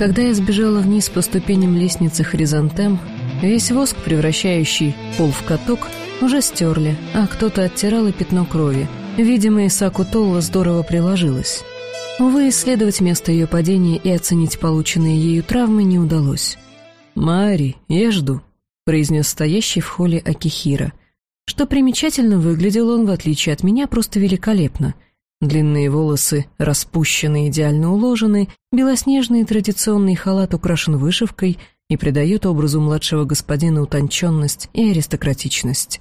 Когда я сбежала вниз по ступеням лестницы Хризантем, весь воск, превращающий пол в каток, уже стерли, а кто-то оттирал и пятно крови. Видимо, Исаку Толла здорово приложилась. Увы, исследовать место ее падения и оценить полученные ею травмы не удалось. «Мари, я жду», — произнес стоящий в холле Акихира. Что примечательно, выглядел он, в отличие от меня, просто великолепно. Длинные волосы распущены, идеально уложены, белоснежный традиционный халат украшен вышивкой и придает образу младшего господина утонченность и аристократичность.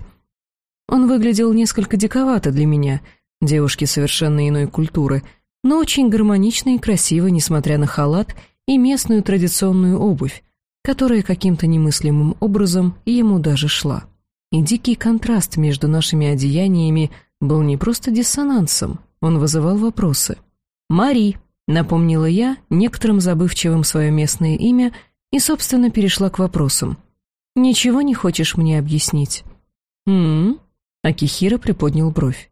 Он выглядел несколько диковато для меня, девушки совершенно иной культуры, но очень гармонично и красиво, несмотря на халат и местную традиционную обувь, которая каким-то немыслимым образом ему даже шла. И дикий контраст между нашими одеяниями был не просто диссонансом, он вызывал вопросы. «Мари», — напомнила я, некоторым забывчивым свое местное имя, и, собственно, перешла к вопросам. «Ничего не хочешь мне объяснить?» «М-м-м», Акихира приподнял бровь.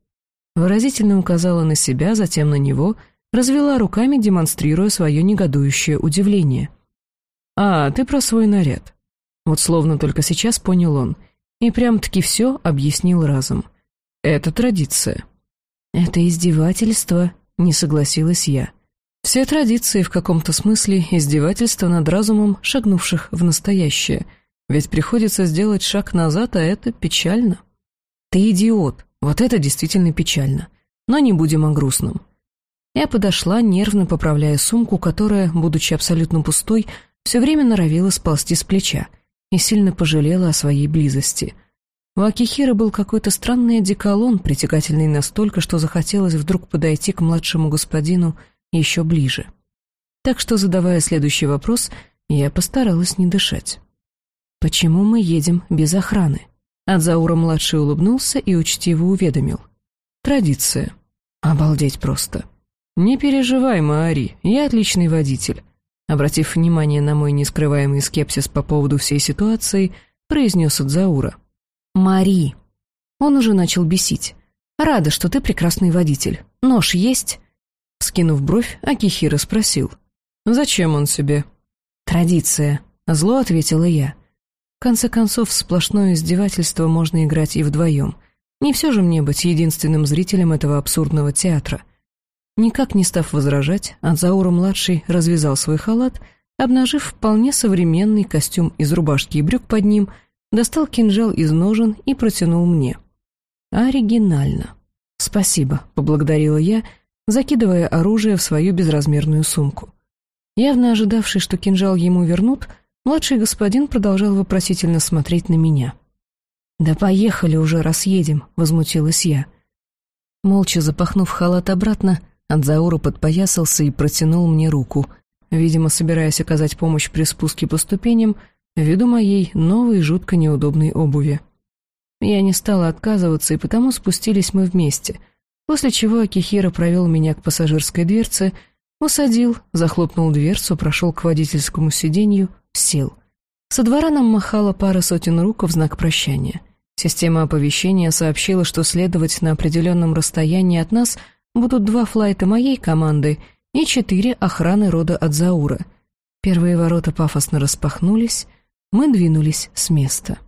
Выразительно указала на себя, затем на него, развела руками, демонстрируя свое негодующее удивление. «А, ты про свой наряд». Вот словно только сейчас понял он. И прям-таки все объяснил разом. «Это традиция». «Это издевательство», — не согласилась я. «Все традиции в каком-то смысле издевательство над разумом, шагнувших в настоящее. Ведь приходится сделать шаг назад, а это печально». «Ты идиот! Вот это действительно печально. Но не будем о грустном». Я подошла, нервно поправляя сумку, которая, будучи абсолютно пустой, все время норовила сползти с плеча, и сильно пожалела о своей близости. У Акихира был какой-то странный одеколон, притягательный настолько, что захотелось вдруг подойти к младшему господину еще ближе. Так что, задавая следующий вопрос, я постаралась не дышать. «Почему мы едем без охраны?» Адзаура-младший улыбнулся и учтиво уведомил. «Традиция. Обалдеть просто. Не переживай, Маари, я отличный водитель». Обратив внимание на мой нескрываемый скепсис по поводу всей ситуации, произнес Адзаура. «Мари». Он уже начал бесить. «Рада, что ты прекрасный водитель. Нож есть?» Скинув бровь, Акихира спросил. «Зачем он себе?» «Традиция», — зло ответила я. В конце концов, сплошное издевательство можно играть и вдвоем. Не все же мне быть единственным зрителем этого абсурдного театра. Никак не став возражать, Анзаура-младший развязал свой халат, обнажив вполне современный костюм из рубашки и брюк под ним, достал кинжал из ножен и протянул мне. «Оригинально». «Спасибо», — поблагодарила я, закидывая оружие в свою безразмерную сумку. Явно ожидавший, что кинжал ему вернут, — Младший господин продолжал вопросительно смотреть на меня. «Да поехали уже, раз едем», — возмутилась я. Молча запахнув халат обратно, Адзауру подпоясался и протянул мне руку, видимо, собираясь оказать помощь при спуске по ступеням ввиду моей новой жутко неудобной обуви. Я не стала отказываться, и потому спустились мы вместе, после чего Акихира провел меня к пассажирской дверце, усадил, захлопнул дверцу, прошел к водительскому сиденью сил. Со двора нам махала пара сотен рук в знак прощания. Система оповещения сообщила, что следовать на определенном расстоянии от нас будут два флайта моей команды и четыре охраны рода Адзаура. Первые ворота пафосно распахнулись, мы двинулись с места.